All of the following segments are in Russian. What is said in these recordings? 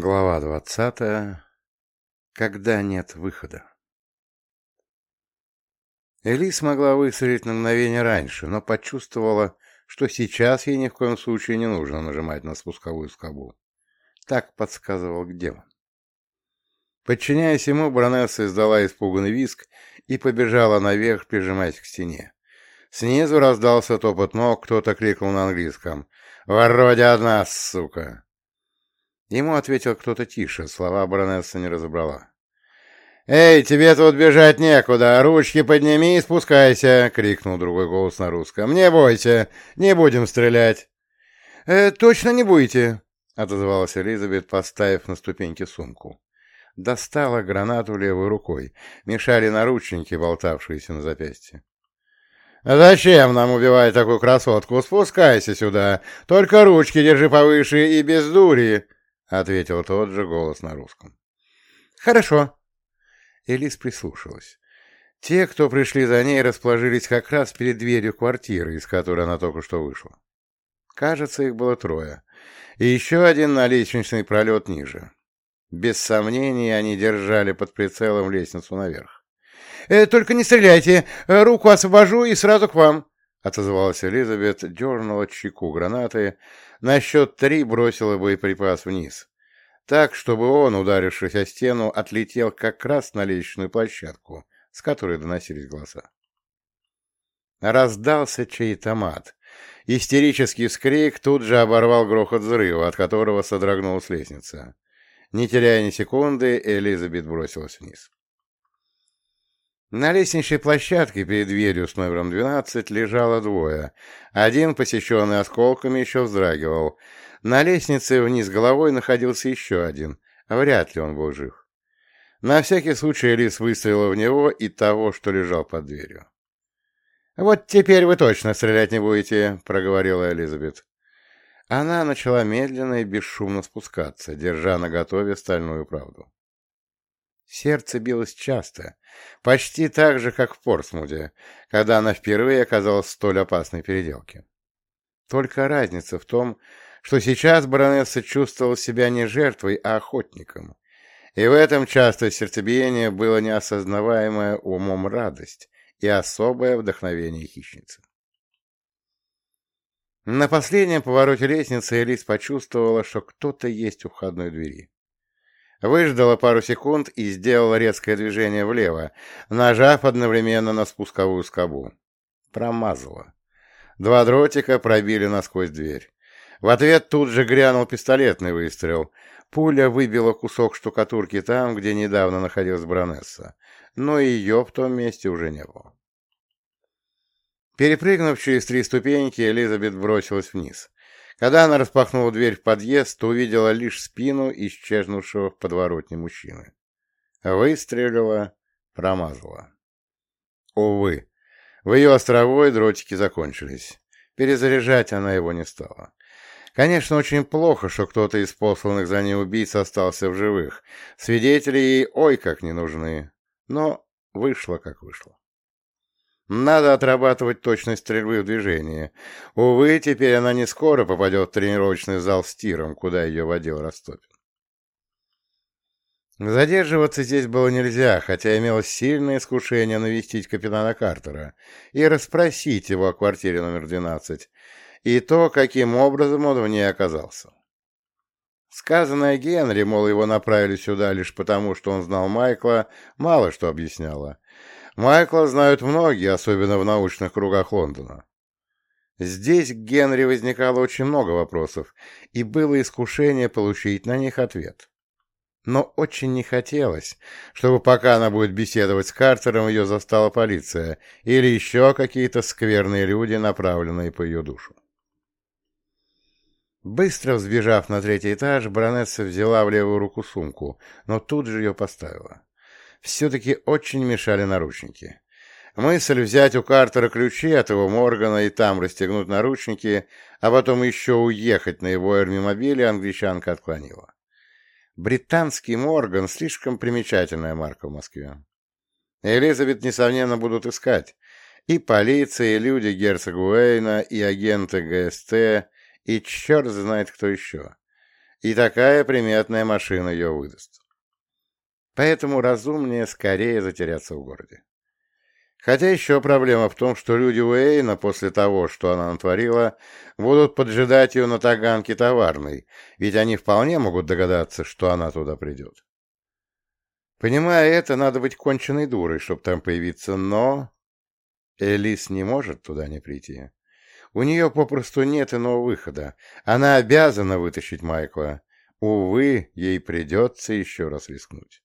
Глава двадцатая. Когда нет выхода. Эли смогла выстрелить на мгновение раньше, но почувствовала, что сейчас ей ни в коем случае не нужно нажимать на спусковую скобу. Так подсказывал демон. Подчиняясь ему, баронесса издала испуганный виск и побежала наверх, прижимаясь к стене. Снизу раздался топот ног, кто-то крикнул на английском. «Вроде одна, сука!» Ему ответил кто-то тише, слова баронесса не разобрала. «Эй, тебе тут бежать некуда, ручки подними и спускайся!» — крикнул другой голос на русском. «Не бойся, не будем стрелять!» «Э, «Точно не будете!» — отозвалась Элизабет, поставив на ступеньки сумку. Достала гранату левой рукой. Мешали наручники, болтавшиеся на запястье. «Зачем нам убивать такую красотку? Спускайся сюда! Только ручки держи повыше и без дури!» — ответил тот же голос на русском. «Хорошо». Элис прислушалась. Те, кто пришли за ней, расположились как раз перед дверью квартиры, из которой она только что вышла. Кажется, их было трое. И еще один на лестничный пролет ниже. Без сомнений, они держали под прицелом лестницу наверх. «Э, «Только не стреляйте! Руку освобожу и сразу к вам!» — отозвалась Элизабет, дернула чеку гранаты, на счет три бросила боеприпас вниз, так, чтобы он, ударившись о стену, отлетел как раз на лестничную площадку, с которой доносились голоса. Раздался чей-то мат. Истерический вскрик тут же оборвал грохот взрыва, от которого содрогнулась лестница. Не теряя ни секунды, Элизабет бросилась вниз. На лестничной площадке перед дверью с номером 12 лежало двое. Один, посещенный осколками, еще вздрагивал. На лестнице вниз головой находился еще один. Вряд ли он был жив. На всякий случай Элис выстрелила в него и того, что лежал под дверью. «Вот теперь вы точно стрелять не будете», — проговорила Элизабет. Она начала медленно и бесшумно спускаться, держа наготове стальную правду. Сердце билось часто, почти так же, как в Портсмуде, когда она впервые оказалась в столь опасной переделке. Только разница в том, что сейчас баронесса чувствовала себя не жертвой, а охотником. И в этом частое сердцебиение было неосознаваемая умом радость и особое вдохновение хищницы. На последнем повороте лестницы Элис почувствовала, что кто-то есть у входной двери. Выждала пару секунд и сделала резкое движение влево, нажав одновременно на спусковую скобу. Промазала. Два дротика пробили насквозь дверь. В ответ тут же грянул пистолетный выстрел. Пуля выбила кусок штукатурки там, где недавно находилась Бронесса, но ее в том месте уже не было. Перепрыгнув через три ступеньки, Элизабет бросилась вниз. Когда она распахнула дверь в подъезд, то увидела лишь спину исчезнувшего в подворотне мужчины. Выстрелила, промазала. Увы, в ее островой дротики закончились. Перезаряжать она его не стала. Конечно, очень плохо, что кто-то из посланных за ней убийц остался в живых. Свидетели ей ой как не нужны. Но вышло как вышло. Надо отрабатывать точность стрельбы в движении. Увы, теперь она не скоро попадет в тренировочный зал с тиром, куда ее водил Ростопин. Задерживаться здесь было нельзя, хотя имелось сильное искушение навестить капитана Картера и расспросить его о квартире номер 12 и то, каким образом он в ней оказался. Сказанное Генри, мол, его направили сюда лишь потому, что он знал Майкла, мало что объясняло. Майкла знают многие, особенно в научных кругах Лондона. Здесь к Генри возникало очень много вопросов, и было искушение получить на них ответ. Но очень не хотелось, чтобы пока она будет беседовать с Картером, ее застала полиция или еще какие-то скверные люди, направленные по ее душу. Быстро взбежав на третий этаж, баронесса взяла в левую руку сумку, но тут же ее поставила все-таки очень мешали наручники. Мысль взять у Картера ключи от его Моргана и там расстегнуть наручники, а потом еще уехать на его эрмимобиле, англичанка отклонила. Британский Морган — слишком примечательная марка в Москве. Элизабет, несомненно, будут искать. И полиция, и люди герцога Уэйна, и агенты ГСТ, и черт знает кто еще. и такая приметная машина ее выдаст. Поэтому разумнее скорее затеряться в городе. Хотя еще проблема в том, что люди Уэйна после того, что она натворила, будут поджидать ее на Таганке товарной, ведь они вполне могут догадаться, что она туда придет. Понимая это, надо быть конченной дурой, чтобы там появиться, но... Элис не может туда не прийти. У нее попросту нет иного выхода. Она обязана вытащить Майкла. Увы, ей придется еще раз рискнуть.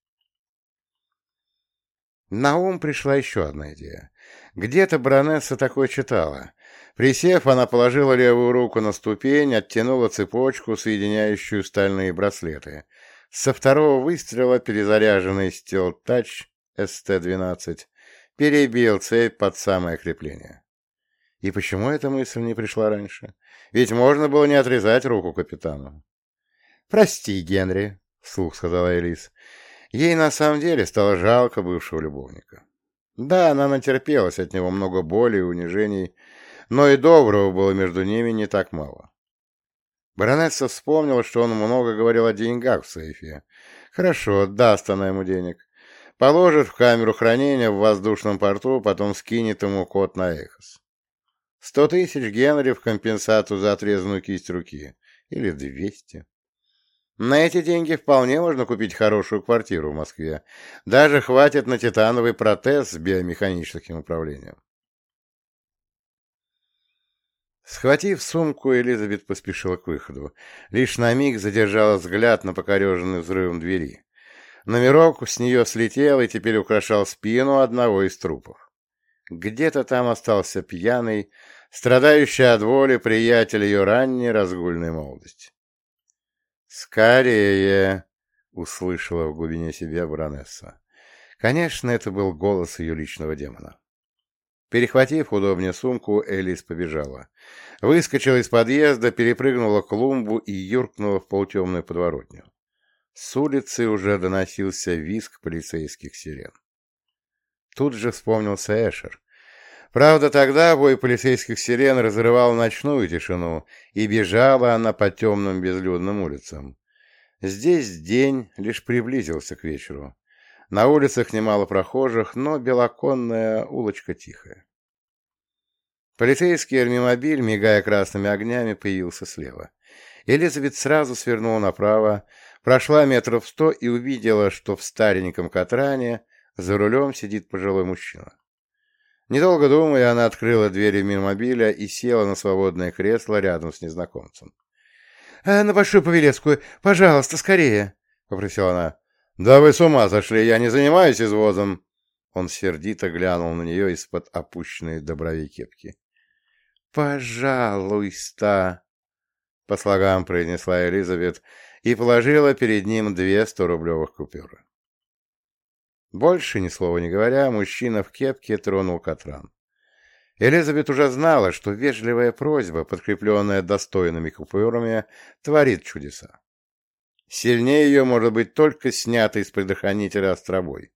На ум пришла еще одна идея. Где-то баронесса такое читала. Присев, она положила левую руку на ступень, оттянула цепочку, соединяющую стальные браслеты. Со второго выстрела перезаряженный Steel Touch ST-12 перебил цепь под самое крепление. И почему эта мысль не пришла раньше? Ведь можно было не отрезать руку капитану. «Прости, Генри», — вслух сказала Элис. Ей на самом деле стало жалко бывшего любовника. Да, она натерпелась от него много боли и унижений, но и доброго было между ними не так мало. Баронесса вспомнила, что он много говорил о деньгах в сейфе. Хорошо, даст она ему денег. Положит в камеру хранения в воздушном порту, потом скинет ему код на Эхос. Сто тысяч Генри в компенсацию за отрезанную кисть руки. Или двести. На эти деньги вполне можно купить хорошую квартиру в Москве. Даже хватит на титановый протез с биомеханическим управлением. Схватив сумку, Элизабет поспешила к выходу. Лишь на миг задержала взгляд на покореженный взрывом двери. Номерок с нее слетел и теперь украшал спину одного из трупов. Где-то там остался пьяный, страдающий от воли приятель ее ранней разгульной молодости. «Скорее!» — услышала в глубине себя баронесса. Конечно, это был голос ее личного демона. Перехватив удобнее сумку, Элис побежала. Выскочила из подъезда, перепрыгнула клумбу и юркнула в полутемную подворотню. С улицы уже доносился визг полицейских сирен. Тут же вспомнился Эшер. Правда, тогда бой полицейских сирен разрывал ночную тишину, и бежала она по темным безлюдным улицам. Здесь день лишь приблизился к вечеру. На улицах немало прохожих, но белоконная улочка тихая. Полицейский армимобиль, мигая красными огнями, появился слева. Элизабет сразу свернула направо, прошла метров сто и увидела, что в стареньком Катране за рулем сидит пожилой мужчина. Недолго думая, она открыла двери мирмобиля и села на свободное кресло рядом с незнакомцем. «Э, «На Большую Павелецкую, пожалуйста, скорее!» — попросила она. «Да вы с ума сошли, я не занимаюсь извозом!» Он сердито глянул на нее из-под опущенной до бровей кепки. «Пожалуйста!» — по слогам произнесла Элизабет и положила перед ним две сто-рублевых купюры. Больше ни слова не говоря, мужчина в кепке тронул Катран. Элизабет уже знала, что вежливая просьба, подкрепленная достойными купюрами, творит чудеса. Сильнее ее может быть только снятый из предохранителя остробой.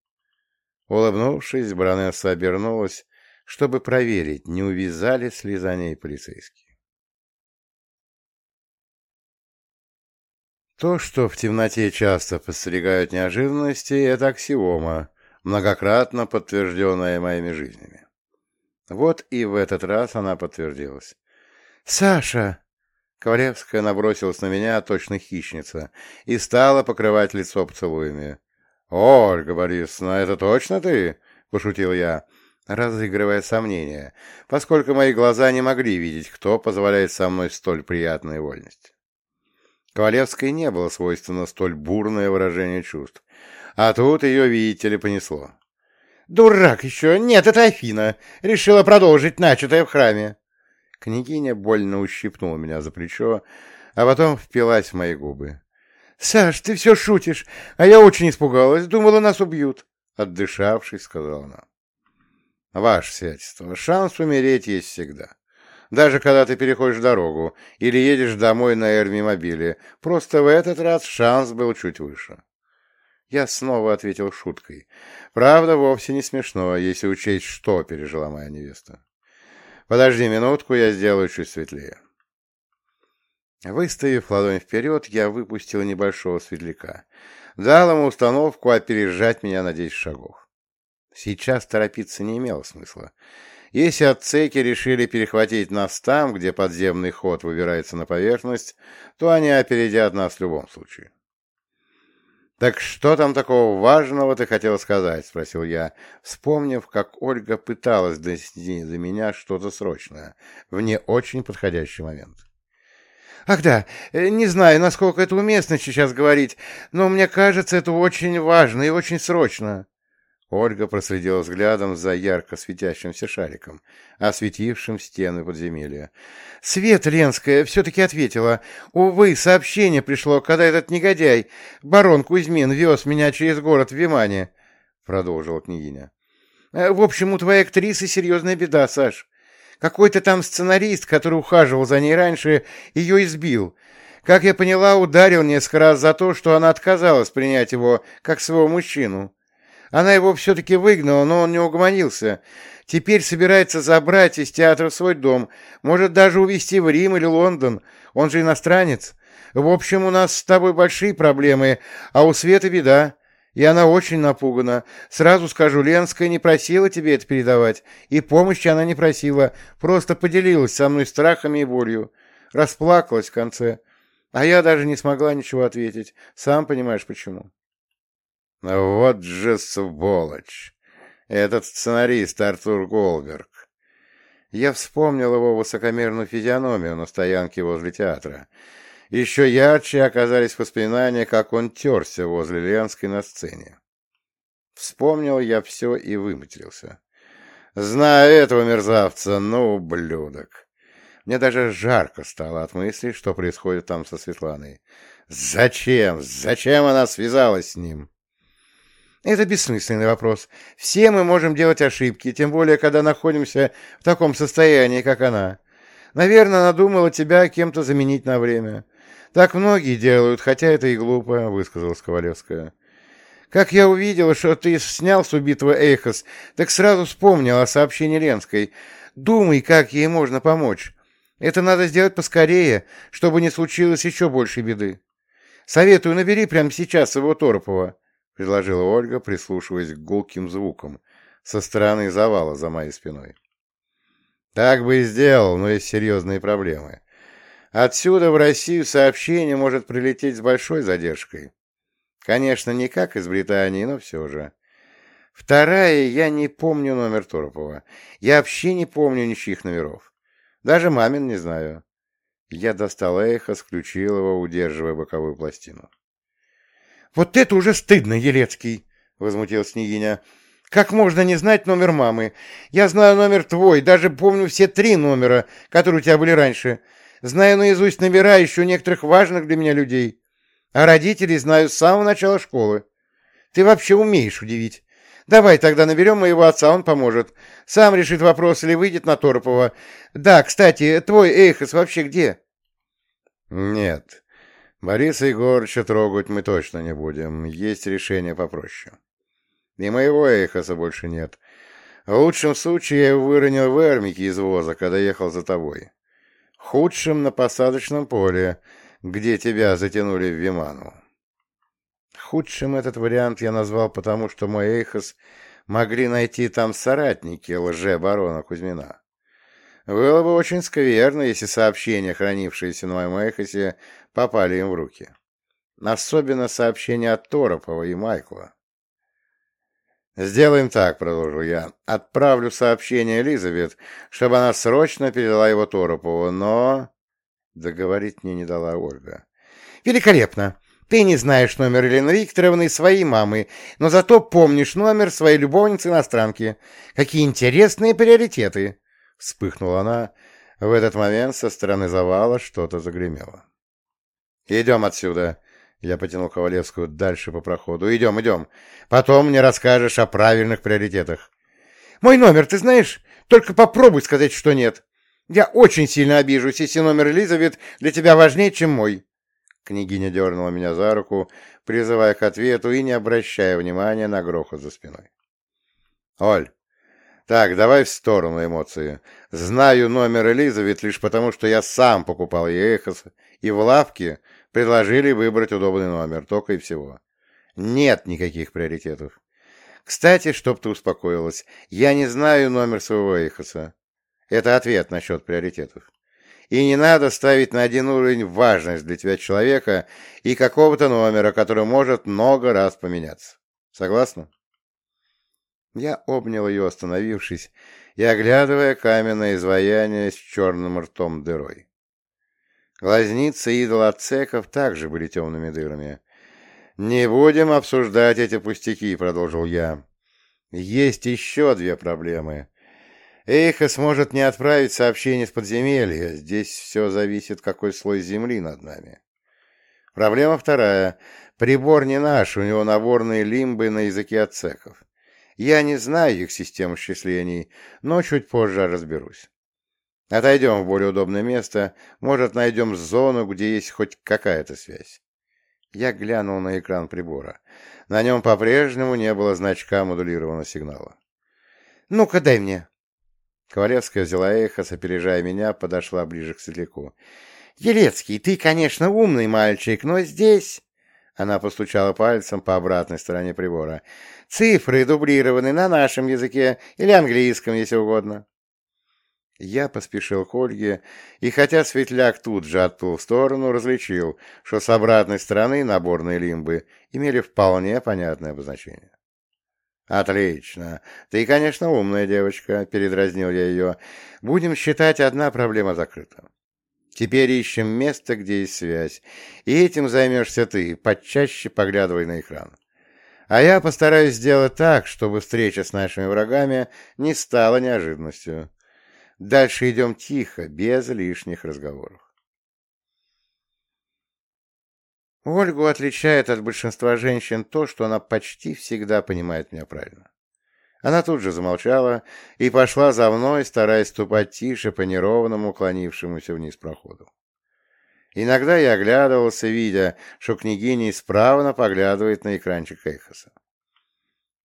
Улыбнувшись, баронесса обернулась, чтобы проверить, не увязались ли за ней полицейские. То, что в темноте часто подстерегают неожиданности, это аксиома, многократно подтвержденная моими жизнями. Вот и в этот раз она подтвердилась. «Саша!» Ковалевская набросилась на меня, точно хищница, и стала покрывать лицо поцелуями. «Ольга Борисовна, это точно ты?» — пошутил я, разыгрывая сомнения, поскольку мои глаза не могли видеть, кто позволяет со мной столь приятной вольности. Ковалевской не было свойственно столь бурное выражение чувств. А тут ее, видите ли, понесло. «Дурак еще! Нет, это Афина! Решила продолжить начатое в храме!» Княгиня больно ущипнула меня за плечо, а потом впилась в мои губы. «Саш, ты все шутишь, а я очень испугалась, думала, нас убьют!» Отдышавшись, сказала она. «Ваше сиятельство, шанс умереть есть всегда даже когда ты переходишь дорогу или едешь домой на эрмимобиле. Просто в этот раз шанс был чуть выше. Я снова ответил шуткой. Правда, вовсе не смешно, если учесть, что пережила моя невеста. Подожди минутку, я сделаю чуть светлее. Выставив ладонь вперед, я выпустил небольшого светляка. Дал ему установку опережать меня на десять шагов. Сейчас торопиться не имело смысла. Если отцеки решили перехватить нас там, где подземный ход выбирается на поверхность, то они опередят нас в любом случае. «Так что там такого важного ты хотел сказать?» — спросил я, вспомнив, как Ольга пыталась донести до меня что-то срочное в не очень подходящий момент. «Ах да, э, не знаю, насколько это уместно сейчас говорить, но мне кажется, это очень важно и очень срочно». Ольга проследила взглядом за ярко светящимся шариком, осветившим стены подземелья. «Свет Ленская все-таки ответила. Увы, сообщение пришло, когда этот негодяй, барон Кузьмин, вез меня через город в Вимане», — продолжила княгиня. «Э, «В общем, у твоей актрисы серьезная беда, Саш. Какой-то там сценарист, который ухаживал за ней раньше, ее избил. Как я поняла, ударил несколько раз за то, что она отказалась принять его как своего мужчину. Она его все-таки выгнала, но он не угомонился. Теперь собирается забрать из театра свой дом, может даже увезти в Рим или Лондон. Он же иностранец. В общем, у нас с тобой большие проблемы, а у Светы беда. И она очень напугана. Сразу скажу, Ленская не просила тебе это передавать. И помощи она не просила, просто поделилась со мной страхами и болью. Расплакалась в конце. А я даже не смогла ничего ответить. Сам понимаешь, почему. Вот же сволочь! Этот сценарист Артур Голберг. Я вспомнил его высокомерную физиономию на стоянке возле театра. Еще ярче оказались воспоминания, как он терся возле Ленской на сцене. Вспомнил я все и выматерился. Знаю этого мерзавца, ну, ублюдок. Мне даже жарко стало от мысли, что происходит там со Светланой. Зачем? Зачем она связалась с ним? Это бессмысленный вопрос. Все мы можем делать ошибки, тем более, когда находимся в таком состоянии, как она. Наверное, она думала тебя кем-то заменить на время. Так многие делают, хотя это и глупо, — высказалась Ковалевская. Как я увидела, что ты снял с убитого Эйхос, так сразу вспомнил о сообщении Ленской. Думай, как ей можно помочь. Это надо сделать поскорее, чтобы не случилось еще больше беды. Советую, набери прямо сейчас его Торопова, — предложила Ольга, прислушиваясь к гулким звукам со стороны завала за моей спиной. Так бы и сделал, но есть серьезные проблемы. Отсюда в Россию сообщение может прилететь с большой задержкой. Конечно, не как из Британии, но все же. Вторая, я не помню номер Торопова. Я вообще не помню ничьих номеров. Даже мамин не знаю. Я достал эхо, включил его, удерживая боковую пластину. «Вот это уже стыдно, Елецкий!» — возмутилась княгиня. «Как можно не знать номер мамы? Я знаю номер твой, даже помню все три номера, которые у тебя были раньше. Знаю наизусть номера еще некоторых важных для меня людей. А родителей знаю с самого начала школы. Ты вообще умеешь удивить. Давай тогда наберем моего отца, он поможет. Сам решит вопрос или выйдет на Торопова. Да, кстати, твой Эйхос вообще где? Нет. Бориса Егоровича трогать мы точно не будем. Есть решение попроще. И моего Эйхоса больше нет. В лучшем случае я его выронил в эрмике из воза, когда ехал за тобой худшим на посадочном поле, где тебя затянули в Виману. Худшим этот вариант я назвал потому, что мой Эйхос могли найти там соратники лже-барона Кузьмина. Было бы очень скверно, если сообщения, хранившиеся на моем Эйхосе, попали им в руки. Особенно сообщения от Торопова и Майкла. «Сделаем так», — продолжил я. «Отправлю сообщение Элизабет, чтобы она срочно передала его Торопову, но...» Договорить мне не дала Ольга. «Великолепно! Ты не знаешь номер Елены Викторовны своей мамы, но зато помнишь номер своей любовницы-иностранки. Какие интересные приоритеты!» Вспыхнула она. В этот момент со стороны завала что-то загремело. «Идем отсюда!» Я потянул Ковалевскую дальше по проходу. «Идем, идем. Потом мне расскажешь о правильных приоритетах». «Мой номер ты знаешь? Только попробуй сказать, что нет. Я очень сильно обижусь, если номер Элизабет для тебя важнее, чем мой». Княгиня дернула меня за руку, призывая к ответу и не обращая внимания на грохот за спиной. «Оль, Так, давай в сторону эмоции. Знаю номер Элизабет лишь потому, что я сам покупал ей эхос, и в лавке предложили выбрать удобный номер, только и всего. Нет никаких приоритетов. Кстати, чтоб ты успокоилась, я не знаю номер своего эхоса. Это ответ насчет приоритетов. И не надо ставить на один уровень важность для тебя человека и какого-то номера, который может много раз поменяться. Согласна? Я обнял ее, остановившись, и оглядывая каменное изваяние с черным ртом дырой. Глазницы идола Цеков также были темными дырами. «Не будем обсуждать эти пустяки», — продолжил я. «Есть еще две проблемы. Эйха сможет не отправить сообщение с подземелья. Здесь все зависит, какой слой земли над нами. Проблема вторая. Прибор не наш, у него наборные лимбы на языке ацеков. Я не знаю их систему счислений, но чуть позже разберусь. Отойдем в более удобное место, может, найдем зону, где есть хоть какая-то связь. Я глянул на экран прибора. На нем по-прежнему не было значка модулированного сигнала. «Ну-ка, дай мне!» Ковалевская взяла эхо, опережая меня, подошла ближе к светляку. «Елецкий, ты, конечно, умный мальчик, но здесь...» Она постучала пальцем по обратной стороне прибора. «Цифры дублированы на нашем языке или английском, если угодно». Я поспешил к Ольге, и хотя светляк тут же отплыл в сторону, различил, что с обратной стороны наборные лимбы имели вполне понятное обозначение. «Отлично. Ты, конечно, умная девочка», — передразнил я ее. «Будем считать, одна проблема закрыта. Теперь ищем место, где есть связь, и этим займешься ты, почаще поглядывай на экран. А я постараюсь сделать так, чтобы встреча с нашими врагами не стала неожиданностью. Дальше идем тихо, без лишних разговоров. Ольгу отличает от большинства женщин то, что она почти всегда понимает меня правильно. Она тут же замолчала и пошла за мной, стараясь ступать тише по неровному, клонившемуся вниз проходу. Иногда я оглядывался, видя, что княгиня исправно поглядывает на экранчик Эйхоса.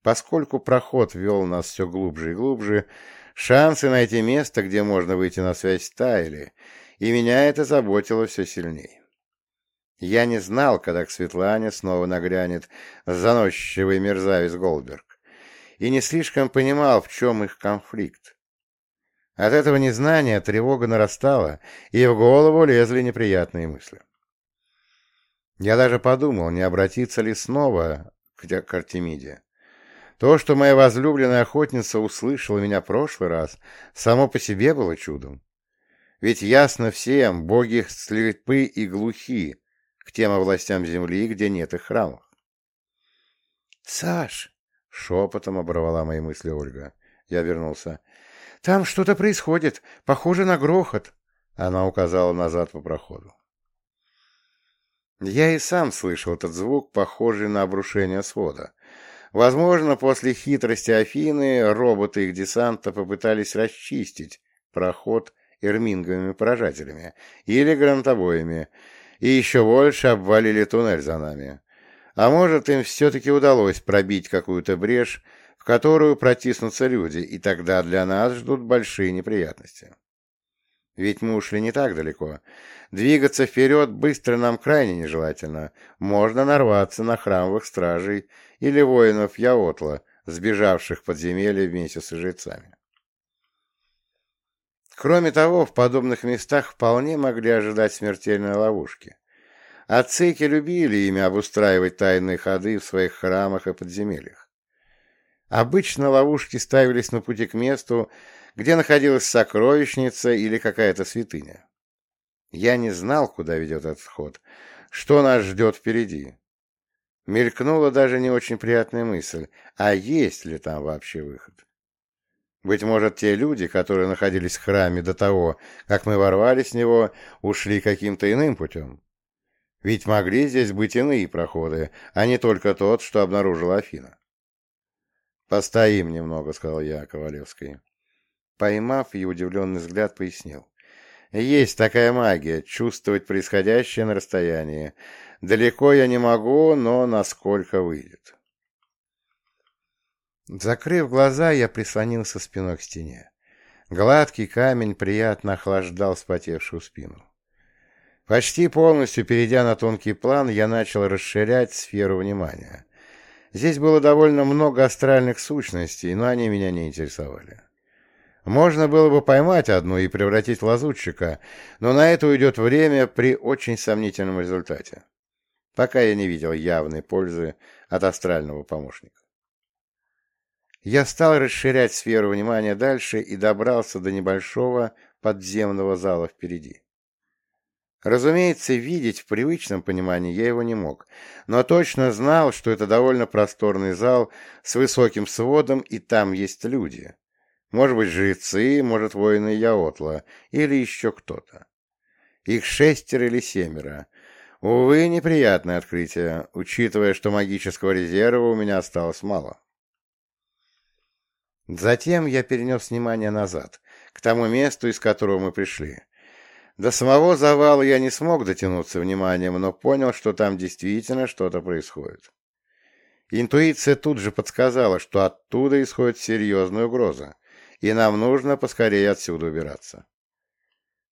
Поскольку проход вел нас все глубже и глубже, шансы найти место, где можно выйти на связь, таяли, и меня это заботило все сильнее. Я не знал, когда к Светлане снова нагрянет заносчивый мерзавец Голдберг, и не слишком понимал, в чем их конфликт. От этого незнания тревога нарастала, и в голову лезли неприятные мысли. Я даже подумал, не обратиться ли снова к Артемиде. То, что моя возлюбленная охотница услышала меня в прошлый раз, само по себе было чудом. Ведь ясно всем, боги слепы и глухи, к тем областям земли, где нет их храмов. «Саш!» — шепотом оборвала мои мысли Ольга. Я вернулся. «Там что-то происходит, похоже на грохот!» Она указала назад по проходу. Я и сам слышал этот звук, похожий на обрушение свода. Возможно, после хитрости Афины роботы их десанта попытались расчистить проход эрминговыми поражателями или грантобоями, и еще больше обвалили туннель за нами. А может, им все-таки удалось пробить какую-то брешь, в которую протиснутся люди, и тогда для нас ждут большие неприятности. Ведь мы ушли не так далеко. Двигаться вперед быстро нам крайне нежелательно. Можно нарваться на храмовых стражей или воинов Яотла, сбежавших в подземелье вместе с жрецами. Кроме того, в подобных местах вполне могли ожидать смертельной ловушки. Ацеки любили ими обустраивать тайные ходы в своих храмах и подземельях. Обычно ловушки ставились на пути к месту, где находилась сокровищница или какая-то святыня. Я не знал, куда ведет этот ход, что нас ждет впереди. Мелькнула даже не очень приятная мысль, а есть ли там вообще выход? Быть может, те люди, которые находились в храме до того, как мы ворвались в него, ушли каким-то иным путем. Ведь могли здесь быть иные проходы, а не только тот, что обнаружила Афина. «Постоим немного», — сказал я Ковалевской. Поймав ее удивленный взгляд, пояснил. «Есть такая магия — чувствовать происходящее на расстоянии. Далеко я не могу, но насколько выйдет». Закрыв глаза, я прислонился спиной к стене. Гладкий камень приятно охлаждал спотевшую спину. Почти полностью перейдя на тонкий план, я начал расширять сферу внимания. Здесь было довольно много астральных сущностей, но они меня не интересовали. Можно было бы поймать одну и превратить в лазутчика, но на это уйдет время при очень сомнительном результате. Пока я не видел явной пользы от астрального помощника. Я стал расширять сферу внимания дальше и добрался до небольшого подземного зала впереди. Разумеется, видеть в привычном понимании я его не мог, но точно знал, что это довольно просторный зал с высоким сводом, и там есть люди. Может быть, жрецы, может, воины Яотла, или еще кто-то. Их шестеро или семеро. Увы, неприятное открытие, учитывая, что магического резерва у меня осталось мало. Затем я перенес внимание назад, к тому месту, из которого мы пришли. До самого завала я не смог дотянуться вниманием, но понял, что там действительно что-то происходит. Интуиция тут же подсказала, что оттуда исходит серьезная угроза, и нам нужно поскорее отсюда убираться.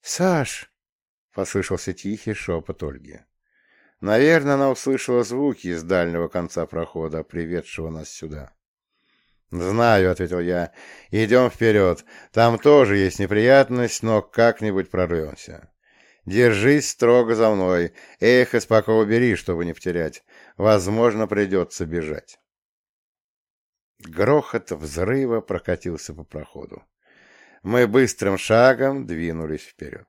«Саш!» — послышался тихий шепот Ольги. Наверное, она услышала звуки из дальнего конца прохода, приведшего нас сюда. «Знаю», — ответил я. «Идем вперед. Там тоже есть неприятность, но как-нибудь прорвемся. Держись строго за мной. Эх, из пока убери, чтобы не потерять. Возможно, придется бежать». Грохот взрыва прокатился по проходу. Мы быстрым шагом двинулись вперед.